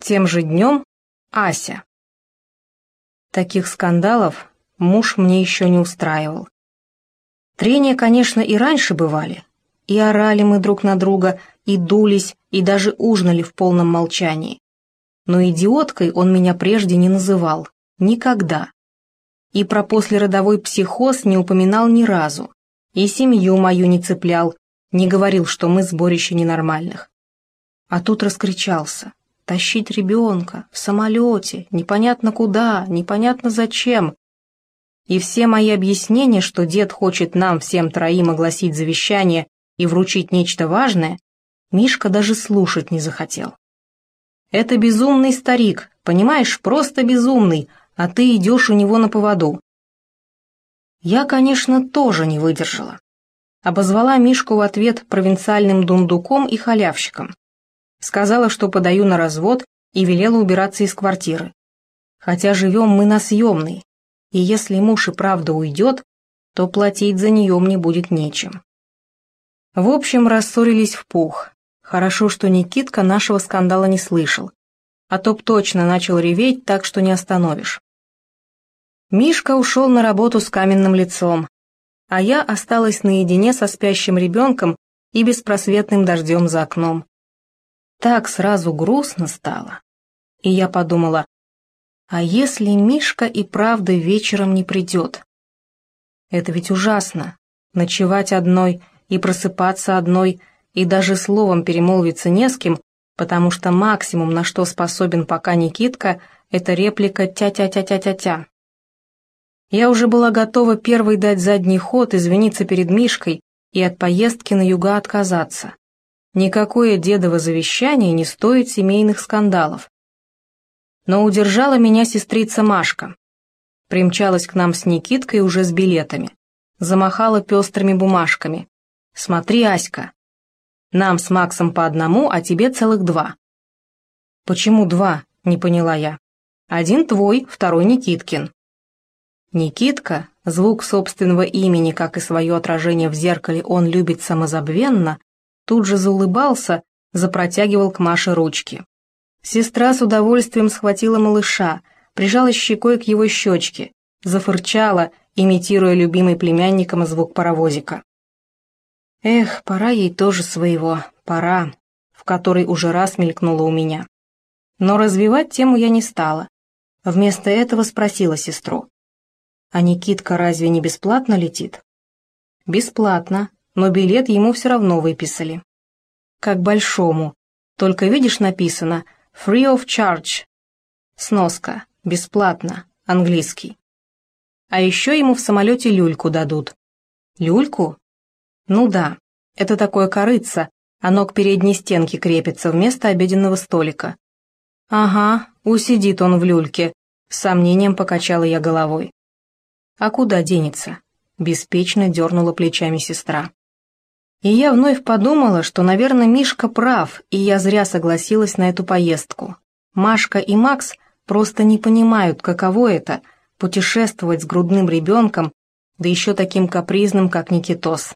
Тем же днем Ася. Таких скандалов муж мне еще не устраивал. Трения, конечно, и раньше бывали. И орали мы друг на друга, и дулись, и даже ужинали в полном молчании. Но идиоткой он меня прежде не называл. Никогда. И про послеродовой психоз не упоминал ни разу. И семью мою не цеплял, не говорил, что мы сборище ненормальных. А тут раскричался. Тащить ребенка в самолете, непонятно куда, непонятно зачем. И все мои объяснения, что дед хочет нам всем троим огласить завещание и вручить нечто важное, Мишка даже слушать не захотел. Это безумный старик, понимаешь, просто безумный, а ты идешь у него на поводу. Я, конечно, тоже не выдержала. Обозвала Мишку в ответ провинциальным дундуком и халявщиком. Сказала, что подаю на развод и велела убираться из квартиры. Хотя живем мы на съемной, и если муж и правда уйдет, то платить за нее мне будет нечем. В общем, рассорились в пух. Хорошо, что Никитка нашего скандала не слышал, а то б точно начал реветь так, что не остановишь. Мишка ушел на работу с каменным лицом, а я осталась наедине со спящим ребенком и беспросветным дождем за окном так сразу грустно стало. И я подумала, а если Мишка и правда вечером не придет? Это ведь ужасно, ночевать одной и просыпаться одной, и даже словом перемолвиться не с кем, потому что максимум, на что способен пока Никитка, это реплика «тя-тя-тя-тя-тя-тя». Я уже была готова первой дать задний ход, извиниться перед Мишкой и от поездки на юга отказаться. Никакое дедово завещание не стоит семейных скандалов. Но удержала меня сестрица Машка. Примчалась к нам с Никиткой уже с билетами. Замахала пестрыми бумажками. «Смотри, Аська, нам с Максом по одному, а тебе целых два». «Почему два?» — не поняла я. «Один твой, второй Никиткин». Никитка, звук собственного имени, как и свое отражение в зеркале, он любит самозабвенно, тут же заулыбался, запротягивал к Маше ручки. Сестра с удовольствием схватила малыша, прижала щекой к его щечке, зафырчала, имитируя любимый племянником звук паровозика. Эх, пора ей тоже своего, пора, в которой уже раз мелькнула у меня. Но развивать тему я не стала. Вместо этого спросила сестру. «А Никитка разве не бесплатно летит?» «Бесплатно», но билет ему все равно выписали. Как большому. Только видишь написано «Free of charge». Сноска. Бесплатно. Английский. А еще ему в самолете люльку дадут. Люльку? Ну да. Это такое корыце, оно к передней стенке крепится вместо обеденного столика. Ага, усидит он в люльке, с сомнением покачала я головой. А куда денется? Беспечно дернула плечами сестра. И я вновь подумала, что, наверное, Мишка прав, и я зря согласилась на эту поездку. Машка и Макс просто не понимают, каково это — путешествовать с грудным ребенком, да еще таким капризным, как Никитос.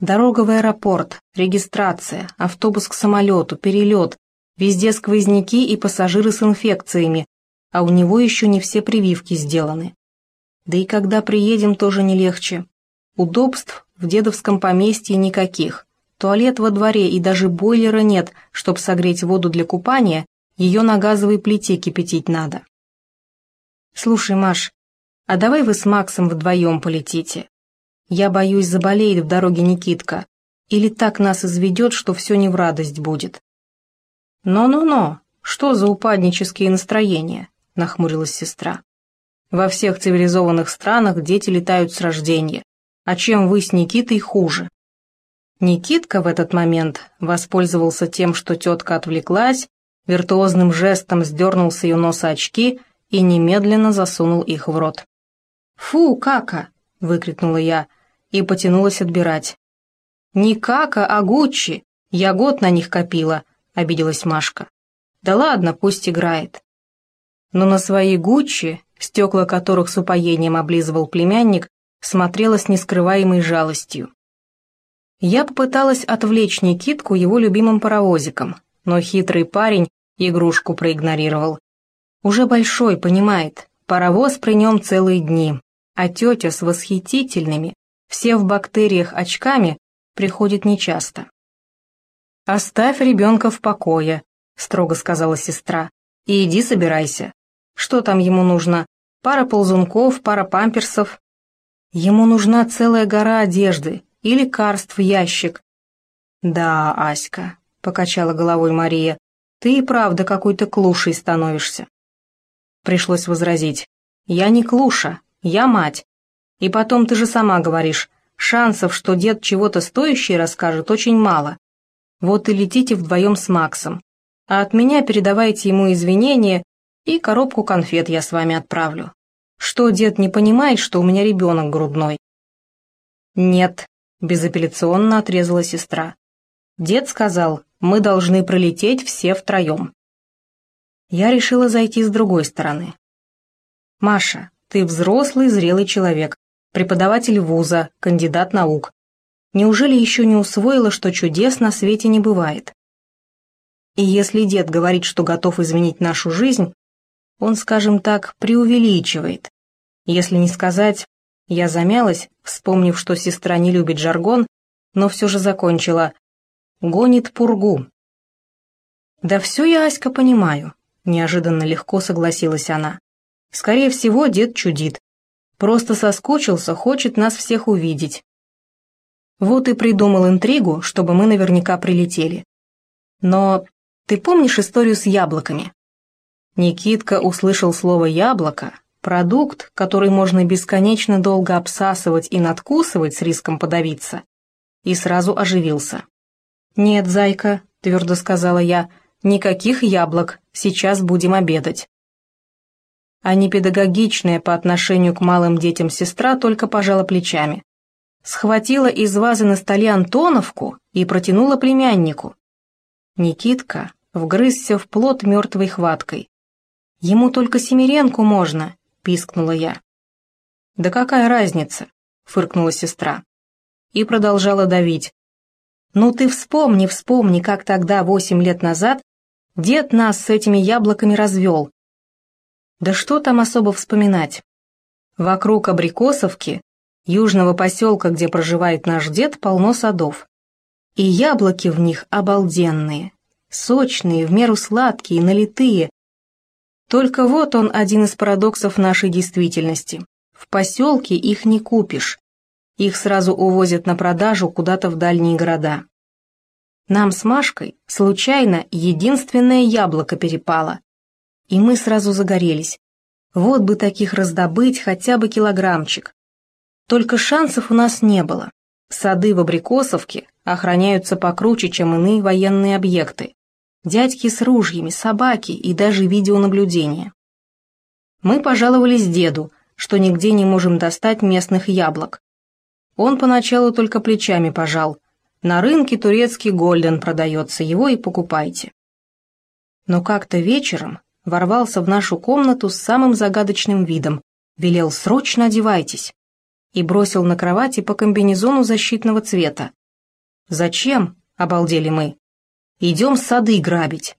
Дорога в аэропорт, регистрация, автобус к самолету, перелет, везде сквозняки и пассажиры с инфекциями, а у него еще не все прививки сделаны. Да и когда приедем, тоже не легче. Удобств в дедовском поместье никаких. Туалет во дворе и даже бойлера нет, чтобы согреть воду для купания, ее на газовой плите кипятить надо. Слушай, Маш, а давай вы с Максом вдвоем полетите? Я боюсь, заболеет в дороге Никитка, или так нас изведет, что все не в радость будет. «Но-но-но, что за упаднические настроения?» — нахмурилась сестра. «Во всех цивилизованных странах дети летают с рождения, а чем вы с Никитой хуже. Никитка в этот момент воспользовался тем, что тетка отвлеклась, виртуозным жестом сдернул с ее носа очки и немедленно засунул их в рот. «Фу, кака!» — выкрикнула я и потянулась отбирать. «Не кака, а Гуччи! Я год на них копила», — обиделась Машка. «Да ладно, пусть играет». Но на свои Гуччи, стекла которых с упоением облизывал племянник, смотрела с нескрываемой жалостью. Я попыталась отвлечь Никитку его любимым паровозиком, но хитрый парень игрушку проигнорировал. Уже большой, понимает, паровоз при нем целые дни, а тетя с восхитительными, все в бактериях очками, приходит нечасто. «Оставь ребенка в покое», — строго сказала сестра, — «и иди собирайся. Что там ему нужно? Пара ползунков, пара памперсов. Ему нужна целая гора одежды и лекарств в ящик». «Да, Аська», — покачала головой Мария, — «ты и правда какой-то клушей становишься». Пришлось возразить. «Я не клуша, я мать. И потом ты же сама говоришь, шансов, что дед чего-то стоящее расскажет, очень мало. Вот и летите вдвоем с Максом. А от меня передавайте ему извинения, и коробку конфет я с вами отправлю. Что дед не понимает, что у меня ребенок грудной?» «Нет», — безапелляционно отрезала сестра. Дед сказал, мы должны пролететь все втроем. Я решила зайти с другой стороны. «Маша, ты взрослый, зрелый человек, преподаватель вуза, кандидат наук. Неужели еще не усвоила, что чудес на свете не бывает? И если дед говорит, что готов изменить нашу жизнь, он, скажем так, преувеличивает. Если не сказать, я замялась, вспомнив, что сестра не любит жаргон, но все же закончила «гонит пургу». «Да все я, Аська, понимаю», — неожиданно легко согласилась она. «Скорее всего, дед чудит. Просто соскучился, хочет нас всех увидеть. Вот и придумал интригу, чтобы мы наверняка прилетели. Но ты помнишь историю с яблоками? Никитка услышал слово «яблоко», продукт, который можно бесконечно долго обсасывать и надкусывать с риском подавиться, и сразу оживился. «Нет, зайка», — твердо сказала я, — «никаких яблок, сейчас будем обедать». А непедагогичная по отношению к малым детям сестра только пожала плечами схватила из вазы на столе Антоновку и протянула племяннику. Никитка вгрызся в плод мертвой хваткой. «Ему только семеренку можно», — пискнула я. «Да какая разница?» — фыркнула сестра. И продолжала давить. «Ну ты вспомни, вспомни, как тогда, восемь лет назад, дед нас с этими яблоками развел. Да что там особо вспоминать? Вокруг абрикосовки Южного поселка, где проживает наш дед, полно садов. И яблоки в них обалденные, сочные, в меру сладкие, налитые. Только вот он один из парадоксов нашей действительности. В поселке их не купишь. Их сразу увозят на продажу куда-то в дальние города. Нам с Машкой случайно единственное яблоко перепало. И мы сразу загорелись. Вот бы таких раздобыть хотя бы килограммчик. Только шансов у нас не было. Сады в Абрикосовке охраняются покруче, чем иные военные объекты. Дядьки с ружьями, собаки и даже видеонаблюдение. Мы пожаловались деду, что нигде не можем достать местных яблок. Он поначалу только плечами пожал. На рынке турецкий гольден продается, его и покупайте. Но как-то вечером ворвался в нашу комнату с самым загадочным видом, велел «срочно одевайтесь» и бросил на кровати по комбинезону защитного цвета. «Зачем?» — обалдели мы. «Идем сады грабить».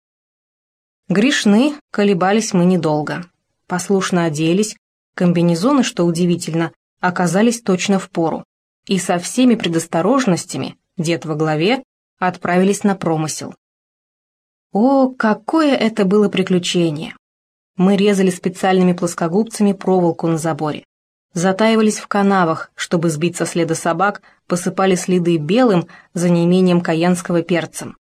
Грешны, колебались мы недолго. Послушно оделись, комбинезоны, что удивительно, оказались точно в пору. И со всеми предосторожностями, дед во главе, отправились на промысел. О, какое это было приключение! Мы резали специальными плоскогубцами проволоку на заборе затаивались в канавах, чтобы сбить со следа собак, посыпали следы белым за неимением каянского перцем.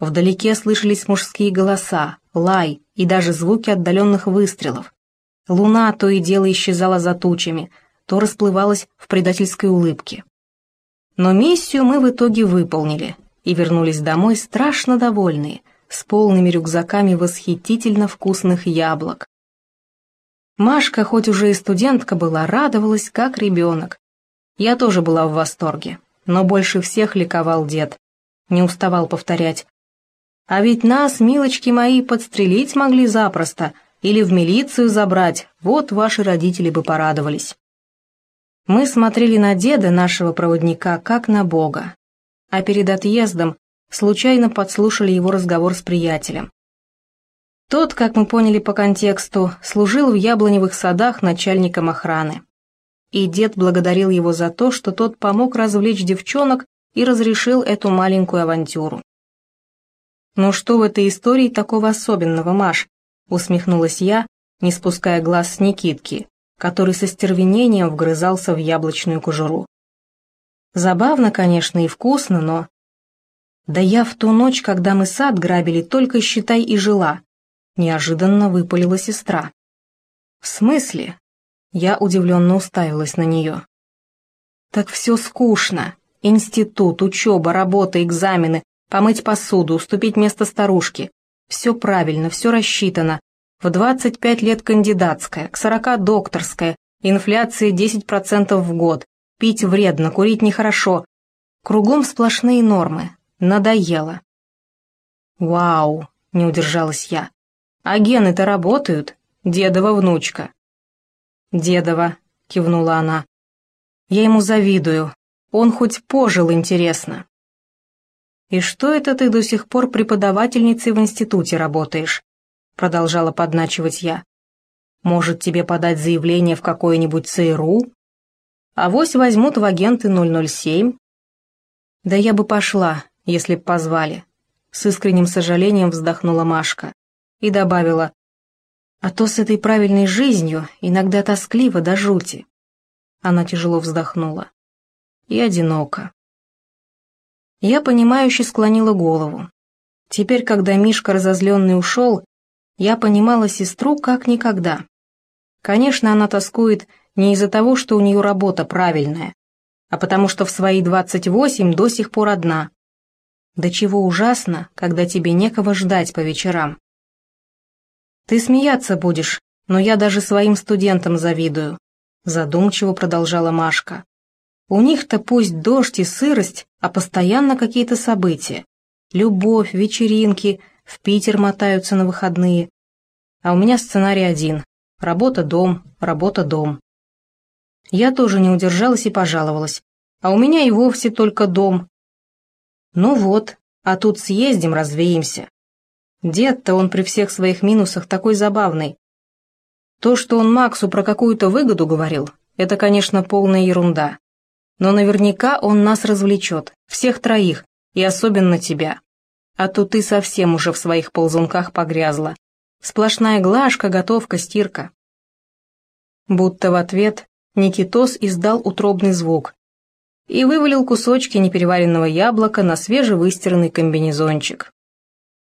Вдалеке слышались мужские голоса, лай и даже звуки отдаленных выстрелов. Луна то и дело исчезала за тучами, то расплывалась в предательской улыбке. Но миссию мы в итоге выполнили и вернулись домой страшно довольные, с полными рюкзаками восхитительно вкусных яблок, Машка, хоть уже и студентка была, радовалась как ребенок. Я тоже была в восторге, но больше всех ликовал дед. Не уставал повторять. А ведь нас, милочки мои, подстрелить могли запросто или в милицию забрать, вот ваши родители бы порадовались. Мы смотрели на деда нашего проводника как на бога, а перед отъездом случайно подслушали его разговор с приятелем. Тот, как мы поняли по контексту, служил в яблоневых садах начальником охраны. И дед благодарил его за то, что тот помог развлечь девчонок и разрешил эту маленькую авантюру. «Ну что в этой истории такого особенного, Маш?» — усмехнулась я, не спуская глаз с Никитки, который со стервенением вгрызался в яблочную кожуру. Забавно, конечно, и вкусно, но... Да я в ту ночь, когда мы сад грабили, только, считай, и жила. Неожиданно выпалила сестра. В смысле? Я удивленно уставилась на нее. Так все скучно. Институт, учеба, работа, экзамены, помыть посуду, уступить место старушке. Все правильно, все рассчитано. В 25 лет кандидатская, к 40 докторская, инфляция 10% в год, пить вредно, курить нехорошо. Кругом сплошные нормы. Надоело. «Вау!» — не удержалась я. «А гены-то работают? Дедова внучка». «Дедова», — кивнула она. «Я ему завидую. Он хоть пожил, интересно». «И что это ты до сих пор преподавательницей в институте работаешь?» продолжала подначивать я. «Может, тебе подать заявление в какое-нибудь ЦРУ? Авось возьмут в агенты 007?» «Да я бы пошла, если б позвали», — с искренним сожалением вздохнула Машка и добавила, «А то с этой правильной жизнью иногда тоскливо до жути». Она тяжело вздохнула. «И одиноко». Я понимающе склонила голову. Теперь, когда Мишка разозленный ушел, я понимала сестру как никогда. Конечно, она тоскует не из-за того, что у нее работа правильная, а потому что в свои 28 до сих пор одна. Да чего ужасно, когда тебе некого ждать по вечерам. Ты смеяться будешь, но я даже своим студентам завидую, задумчиво продолжала Машка. У них-то пусть дождь и сырость, а постоянно какие-то события. Любовь, вечеринки, в Питер мотаются на выходные. А у меня сценарий один. Работа-дом, работа-дом. Я тоже не удержалась и пожаловалась. А у меня и вовсе только дом. Ну вот, а тут съездим, развеемся. Дед-то он при всех своих минусах такой забавный. То, что он Максу про какую-то выгоду говорил, это, конечно, полная ерунда. Но наверняка он нас развлечет, всех троих, и особенно тебя а то ты совсем уже в своих ползунках погрязла. Сплошная глажка, готовка, стирка. Будто в ответ Никитос издал утробный звук и вывалил кусочки непереваренного яблока на свежевыстиранный комбинезончик.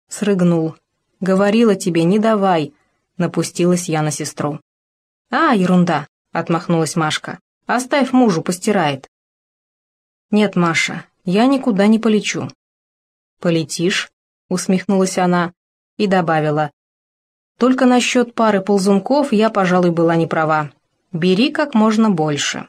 Срыгнул. «Говорила тебе, не давай», — напустилась я на сестру. «А, ерунда», — отмахнулась Машка. «Оставь мужу, постирает». «Нет, Маша, я никуда не полечу. «Полетишь?» — усмехнулась она и добавила. «Только насчет пары ползунков я, пожалуй, была не права. Бери как можно больше».